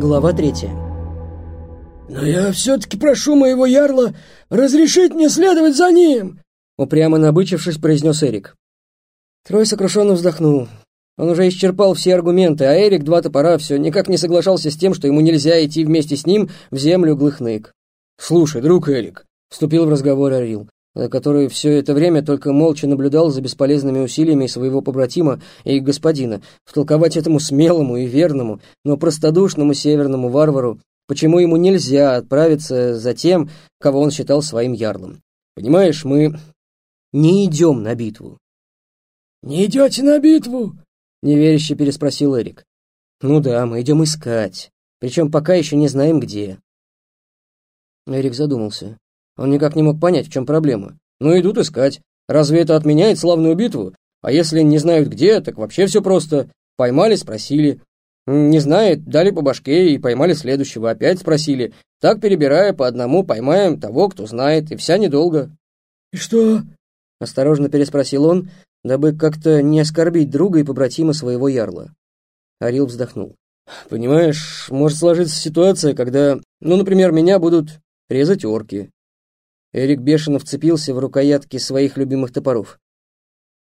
Глава третья. «Но я все-таки прошу моего ярла разрешить мне следовать за ним!» Упрямо набычившись, произнес Эрик. Трой сокрушенно вздохнул. Он уже исчерпал все аргументы, а Эрик два топора все никак не соглашался с тем, что ему нельзя идти вместе с ним в землю Глыхнык. «Слушай, друг Эрик», — вступил в разговор Орил, который все это время только молча наблюдал за бесполезными усилиями своего побратима и господина, втолковать этому смелому и верному, но простодушному северному варвару, почему ему нельзя отправиться за тем, кого он считал своим ярлом. Понимаешь, мы не идем на битву. «Не идете на битву?» — неверяще переспросил Эрик. «Ну да, мы идем искать, причем пока еще не знаем где». Эрик задумался. Он никак не мог понять, в чем проблема. Ну, идут искать. Разве это отменяет славную битву? А если не знают где, так вообще все просто. Поймали, спросили. Не знает, дали по башке и поймали следующего, опять спросили. Так, перебирая по одному, поймаем того, кто знает, и вся недолго. «И что?» — осторожно переспросил он, дабы как-то не оскорбить друга и побратима своего ярла. Арил вздохнул. «Понимаешь, может сложиться ситуация, когда, ну, например, меня будут резать орки. Эрик бешено вцепился в рукоятки своих любимых топоров.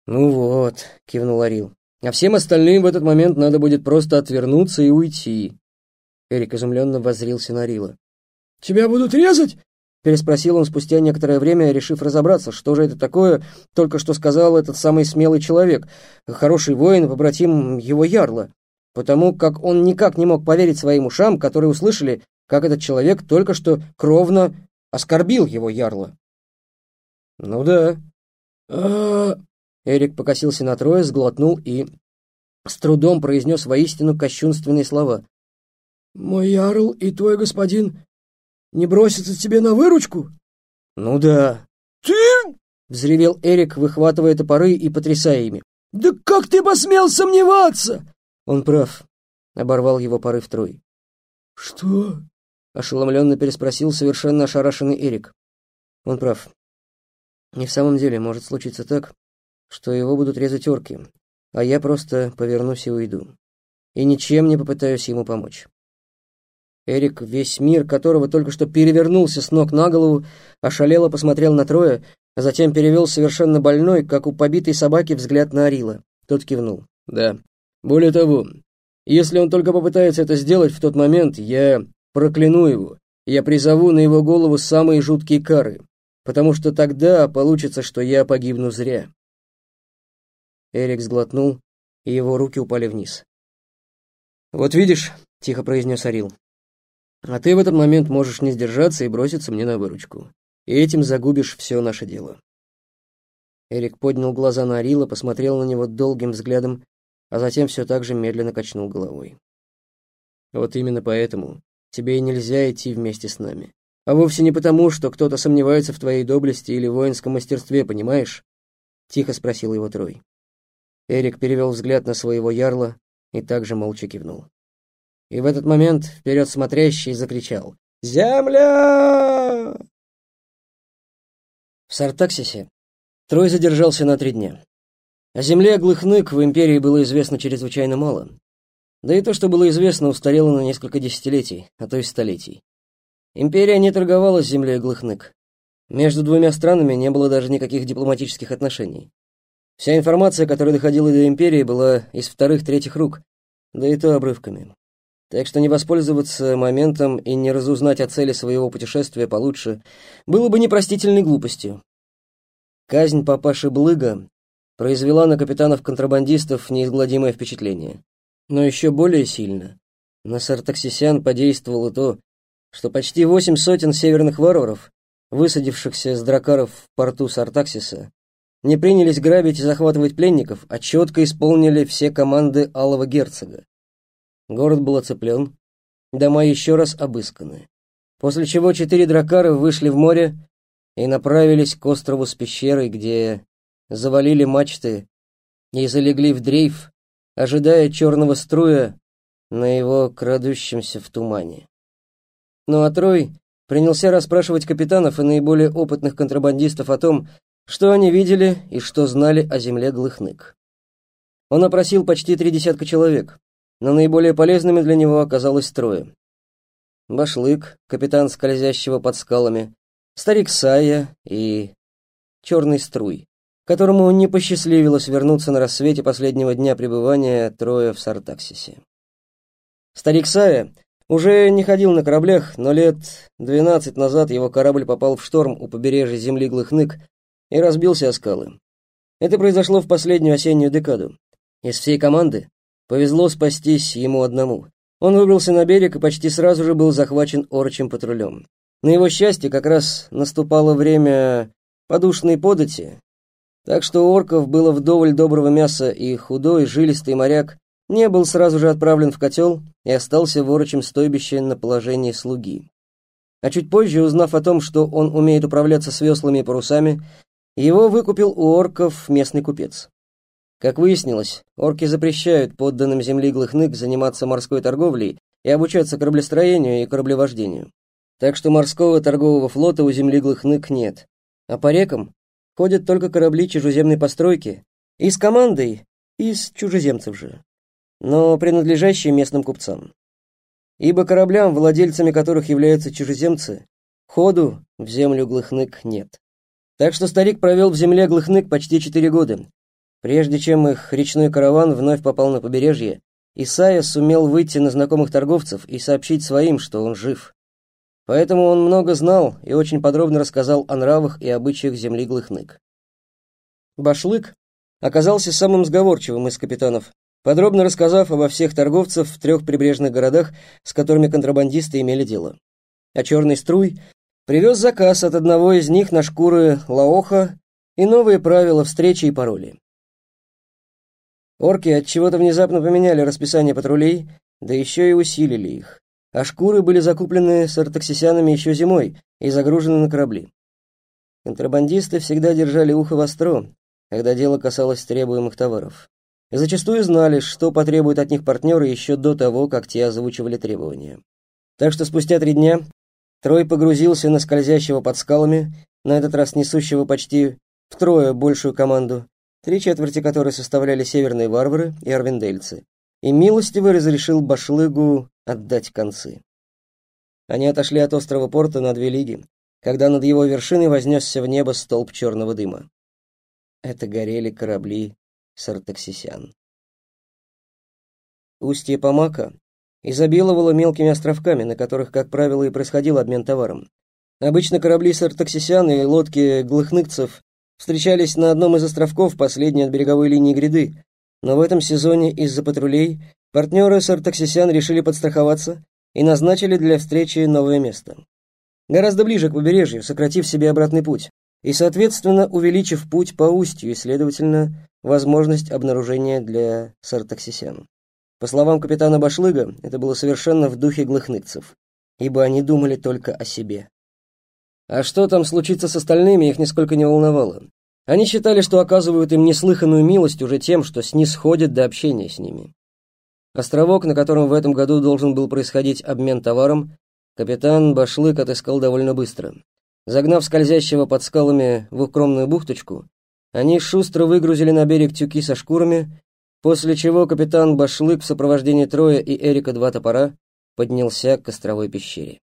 «Ну вот», — кивнул Арил, — «а всем остальным в этот момент надо будет просто отвернуться и уйти». Эрик изумленно воззрился на Арила. «Тебя будут резать?» — переспросил он спустя некоторое время, решив разобраться, что же это такое, только что сказал этот самый смелый человек, хороший воин, побратим его ярла, потому как он никак не мог поверить своим ушам, которые услышали, как этот человек только что кровно оскорбил его ярло. Ну да. А... Эрик покосился на трое, сглотнул и с трудом произнес воистину кощунственные слова. «Мой ярл и твой господин не бросятся тебе на выручку?» «Ну да». «Ты?» — взревел Эрик, выхватывая топоры и потрясая ими. «Да как ты посмел сомневаться?» «Он прав», — оборвал его порыв Трой. «Что?» Ошеломленно переспросил совершенно ошарашенный Эрик. Он прав. И в самом деле может случиться так, что его будут резать орки, а я просто повернусь и уйду. И ничем не попытаюсь ему помочь. Эрик, весь мир которого только что перевернулся с ног на голову, ошалело посмотрел на Троя, а затем перевел совершенно больной, как у побитой собаки, взгляд на Арила. Тот кивнул. «Да. Более того, если он только попытается это сделать в тот момент, я Прокляну его, я призову на его голову самые жуткие кары, потому что тогда получится, что я погибну зря. Эрик сглотнул, и его руки упали вниз. «Вот видишь», — тихо произнес Арил, «а ты в этот момент можешь не сдержаться и броситься мне на выручку, и этим загубишь все наше дело». Эрик поднял глаза на Арила, посмотрел на него долгим взглядом, а затем все так же медленно качнул головой. «Вот именно поэтому тебе и нельзя идти вместе с нами. А вовсе не потому, что кто-то сомневается в твоей доблести или воинском мастерстве, понимаешь?» Тихо спросил его Трой. Эрик перевел взгляд на своего ярла и также молча кивнул. И в этот момент вперед смотрящий закричал «Земля!» В Сартаксисе Трой задержался на три дня. О земле Глыхнык в Империи было известно чрезвычайно мало. Да и то, что было известно, устарело на несколько десятилетий, а то и столетий. Империя не торговала с землей Глыхнык. Между двумя странами не было даже никаких дипломатических отношений. Вся информация, которая доходила до Империи, была из вторых-третьих рук, да и то обрывками. Так что не воспользоваться моментом и не разузнать о цели своего путешествия получше было бы непростительной глупостью. Казнь папаши Блыга произвела на капитанов-контрабандистов неизгладимое впечатление. Но еще более сильно на сартаксисян подействовало то, что почти восемь сотен северных варваров, высадившихся с дракаров в порту Сартаксиса, не принялись грабить и захватывать пленников, а четко исполнили все команды Алого Герцога. Город был оцеплен, дома еще раз обысканы. После чего четыре дракара вышли в море и направились к острову с пещерой, где завалили мачты и залегли в дрейф, ожидая черного струя на его крадущемся в тумане. Ну а Трой принялся расспрашивать капитанов и наиболее опытных контрабандистов о том, что они видели и что знали о земле Глыхнык. Он опросил почти три десятка человек, но наиболее полезными для него оказалось трое. Башлык, капитан скользящего под скалами, старик Сая и черный струй, которому не посчастливилось вернуться на рассвете последнего дня пребывания Троя в Сартаксисе. Старик Сая уже не ходил на кораблях, но лет двенадцать назад его корабль попал в шторм у побережья земли Глыхнык и разбился о скалы. Это произошло в последнюю осеннюю декаду. Из всей команды повезло спастись ему одному. Он выбрался на берег и почти сразу же был захвачен орочим патрулем. На его счастье как раз наступало время подушной подати, так что у орков было вдоволь доброго мяса, и худой, жилистый моряк не был сразу же отправлен в котел и остался в орочем стойбище на положении слуги. А чуть позже, узнав о том, что он умеет управляться с веслами и парусами, его выкупил у орков местный купец. Как выяснилось, орки запрещают подданным земли Глыхнык заниматься морской торговлей и обучаться кораблестроению и кораблевождению. Так что морского торгового флота у земли Глыхнык нет. А по рекам ходят только корабли чужеземной постройки, и с командой, и с чужеземцев же, но принадлежащие местным купцам. Ибо кораблям, владельцами которых являются чужеземцы, ходу в землю Глыхнык нет. Так что старик провел в земле Глыхнык почти четыре года. Прежде чем их речной караван вновь попал на побережье, Исайя сумел выйти на знакомых торговцев и сообщить своим, что он жив. Поэтому он много знал и очень подробно рассказал о нравах и обычаях земли Глыхнык. Башлык оказался самым сговорчивым из капитанов, подробно рассказав обо всех торговцев в трех прибрежных городах, с которыми контрабандисты имели дело. А черный струй привез заказ от одного из них на шкуры лаоха и новые правила встречи и пароли. Орки от чего-то внезапно поменяли расписание патрулей, да еще и усилили их а шкуры были закуплены с артаксисянами еще зимой и загружены на корабли. Контрабандисты всегда держали ухо востро, когда дело касалось требуемых товаров. И зачастую знали, что потребуют от них партнеры еще до того, как те озвучивали требования. Так что спустя три дня Трой погрузился на скользящего под скалами, на этот раз несущего почти втрое большую команду, три четверти которой составляли северные варвары и арвендельцы, и милостиво разрешил Башлыгу отдать концы. Они отошли от острова Порта на две лиги, когда над его вершиной вознесся в небо столб черного дыма. Это горели корабли сартаксисян. Устье Помака изобиловало мелкими островками, на которых, как правило, и происходил обмен товаром. Обычно корабли сартаксисян и лодки глыхныкцев встречались на одном из островков, последней от береговой линии гряды, но в этом сезоне из-за патрулей Партнеры Сартаксисян решили подстраховаться и назначили для встречи новое место. Гораздо ближе к побережью, сократив себе обратный путь, и, соответственно, увеличив путь по устью и, следовательно, возможность обнаружения для Сартаксисян. По словам капитана Башлыга, это было совершенно в духе глыхныкцев, ибо они думали только о себе. А что там случится с остальными, их нисколько не волновало. Они считали, что оказывают им неслыханную милость уже тем, что снисходят до общения с ними. Островок, на котором в этом году должен был происходить обмен товаром, капитан Башлык отыскал довольно быстро. Загнав скользящего под скалами в укромную бухточку, они шустро выгрузили на берег тюки со шкурами, после чего капитан Башлык в сопровождении Троя и Эрика Два Топора поднялся к костровой пещере.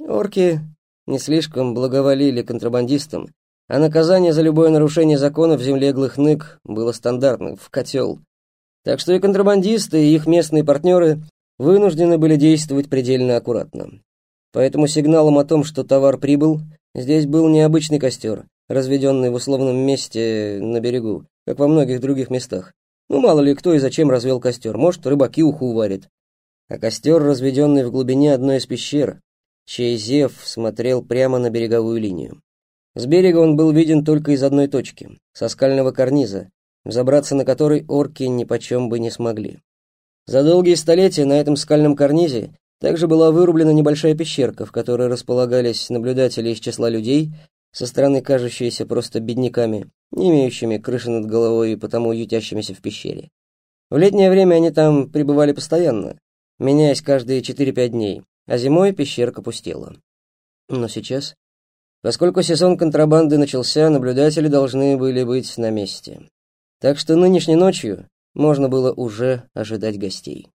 Орки не слишком благоволили контрабандистам, а наказание за любое нарушение закона в земле Глыхнык было стандартным — в котел. Так что и контрабандисты, и их местные партнеры вынуждены были действовать предельно аккуратно. Поэтому сигналом о том, что товар прибыл, здесь был необычный костер, разведенный в условном месте на берегу, как во многих других местах. Ну, мало ли кто и зачем развел костер, может, рыбаки уху варят. А костер, разведенный в глубине одной из пещер, чей зев смотрел прямо на береговую линию. С берега он был виден только из одной точки, со скального карниза, забраться на который орки ни почем бы не смогли. За долгие столетия на этом скальном карнизе также была вырублена небольшая пещерка, в которой располагались наблюдатели из числа людей, со стороны кажущиеся просто бедняками, не имеющими крыши над головой и потому ютящимися в пещере. В летнее время они там пребывали постоянно, меняясь каждые 4-5 дней, а зимой пещерка пустела. Но сейчас, поскольку сезон контрабанды начался, наблюдатели должны были быть на месте. Так что нынешней ночью можно было уже ожидать гостей.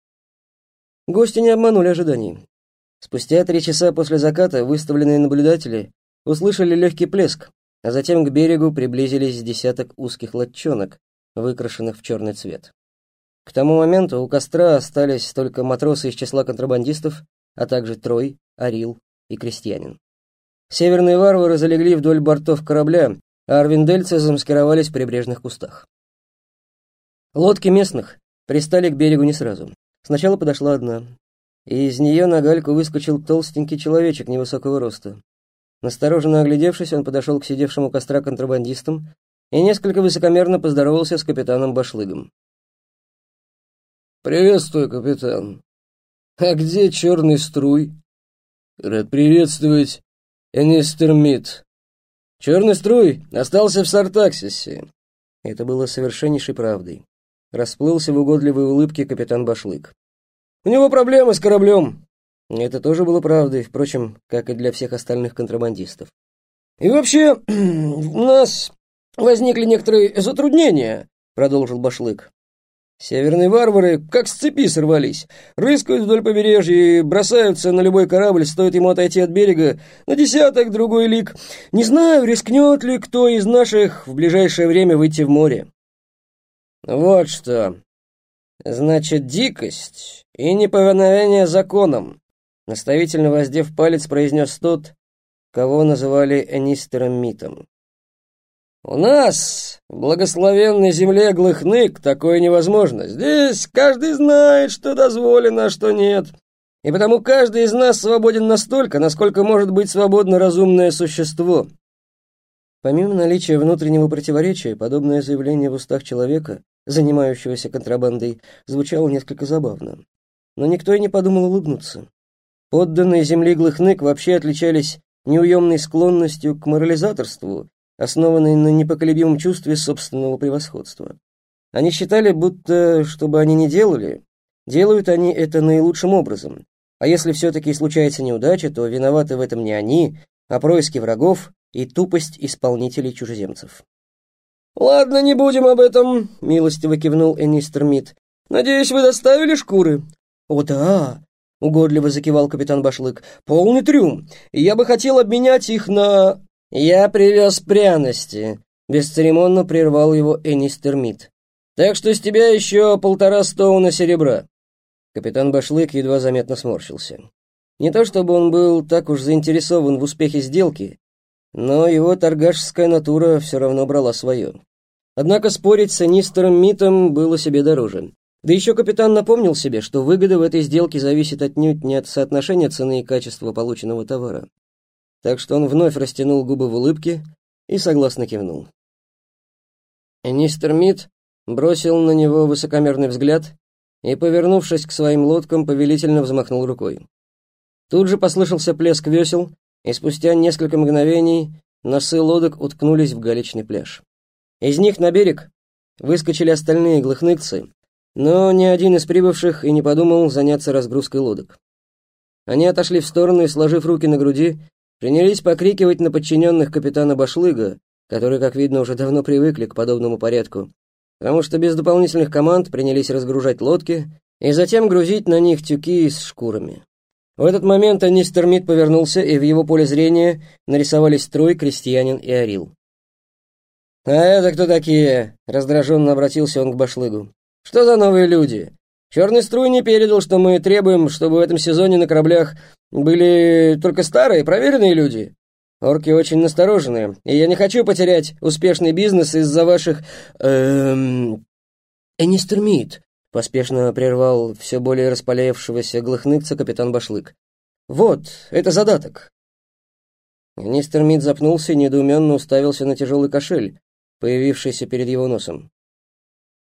Гости не обманули ожиданий. Спустя три часа после заката выставленные наблюдатели услышали легкий плеск, а затем к берегу приблизились десяток узких лодчонок, выкрашенных в черный цвет. К тому моменту у костра остались только матросы из числа контрабандистов, а также Трой, Арил и крестьянин. Северные варвары залегли вдоль бортов корабля, а арвиндельцы замаскировались в прибрежных кустах. Лодки местных пристали к берегу не сразу. Сначала подошла одна, и из нее на гальку выскочил толстенький человечек невысокого роста. Настороженно оглядевшись, он подошел к сидевшему костра контрабандистам и несколько высокомерно поздоровался с капитаном Башлыгом. «Приветствую, капитан. А где черный струй?» «Рад приветствовать, Энистер Мид. Черный струй остался в Сартаксисе». Это было совершеннейшей правдой. Расплылся в угодливой улыбке капитан Башлык. У него проблемы с кораблем». Это тоже было правдой, впрочем, как и для всех остальных контрабандистов. «И вообще, у нас возникли некоторые затруднения», — продолжил Башлык. «Северные варвары как с цепи сорвались, рыскают вдоль побережья и бросаются на любой корабль, стоит ему отойти от берега на десяток другой лик. Не знаю, рискнет ли кто из наших в ближайшее время выйти в море». «Вот что», Значит, дикость и неповиновение законам, наставительно воздев палец, произнес тот, кого называли Энистером Митом. «У нас, в благословенной земле Глыхнык, такое невозможно. Здесь каждый знает, что дозволено, а что нет. И потому каждый из нас свободен настолько, насколько может быть свободно разумное существо». Помимо наличия внутреннего противоречия, подобное заявление в устах человека занимающегося контрабандой, звучало несколько забавно. Но никто и не подумал улыбнуться. Подданные земли Глыхнык вообще отличались неуемной склонностью к морализаторству, основанной на непоколебимом чувстве собственного превосходства. Они считали, будто, что бы они ни делали, делают они это наилучшим образом, а если все-таки случается неудача, то виноваты в этом не они, а происки врагов и тупость исполнителей чужеземцев. «Ладно, не будем об этом», — милостиво кивнул Энистер Мид. «Надеюсь, вы доставили шкуры?» «О, да», — угодливо закивал капитан Башлык. «Полный трюм. Я бы хотел обменять их на...» «Я привез пряности», — бесцеремонно прервал его Энистер Мид. «Так что с тебя еще полтора стоуна серебра». Капитан Башлык едва заметно сморщился. Не то чтобы он был так уж заинтересован в успехе сделки, но его торгашская натура все равно брала свое. Однако спорить с Анистером Митом было себе дороже. Да еще капитан напомнил себе, что выгода в этой сделке зависит отнюдь не от соотношения цены и качества полученного товара. Так что он вновь растянул губы в улыбке и согласно кивнул. Энистер Мит бросил на него высокомерный взгляд и, повернувшись к своим лодкам, повелительно взмахнул рукой. Тут же послышался плеск весел, и спустя несколько мгновений носы лодок уткнулись в галечный пляж. Из них на берег выскочили остальные глыхныкцы, но ни один из прибывших и не подумал заняться разгрузкой лодок. Они отошли в сторону и, сложив руки на груди, принялись покрикивать на подчиненных капитана Башлыга, которые, как видно, уже давно привыкли к подобному порядку, потому что без дополнительных команд принялись разгружать лодки и затем грузить на них тюки с шкурами. В этот момент Анистер Мид повернулся, и в его поле зрения нарисовались трой, крестьянин и орил. «А это кто такие?» — раздраженно обратился он к башлыгу. «Что за новые люди? Черный струй не передал, что мы требуем, чтобы в этом сезоне на кораблях были только старые, проверенные люди. Орки очень настороженные, и я не хочу потерять успешный бизнес из-за ваших... Эм... Энистер Поспешно прервал все более распаляевшегося глыхныкца капитан Башлык. «Вот, это задаток!» Министр Мид запнулся и недоуменно уставился на тяжелый кошель, появившийся перед его носом.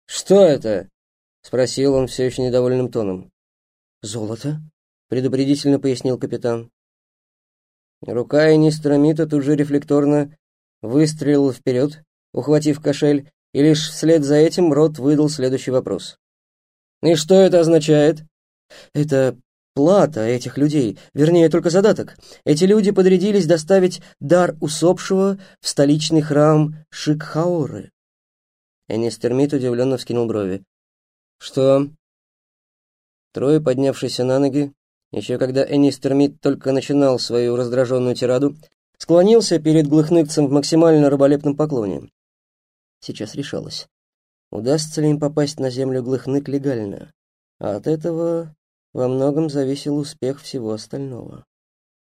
«Что это?» — спросил он все еще недовольным тоном. «Золото», — предупредительно пояснил капитан. Рука Энистра Мита тут же рефлекторно выстрелила вперед, ухватив кошель, и лишь вслед за этим рот выдал следующий вопрос. «И что это означает?» «Это плата этих людей, вернее, только задаток. Эти люди подрядились доставить дар усопшего в столичный храм Шикхаоры». Энистермит удивленно вскинул брови. «Что?» Трое, поднявшиеся на ноги, еще когда Энис Термит только начинал свою раздраженную тираду, склонился перед глыхныкцем в максимально раболепном поклоне. Сейчас решалось, удастся ли им попасть на землю глыхнык легально, а от этого во многом зависел успех всего остального.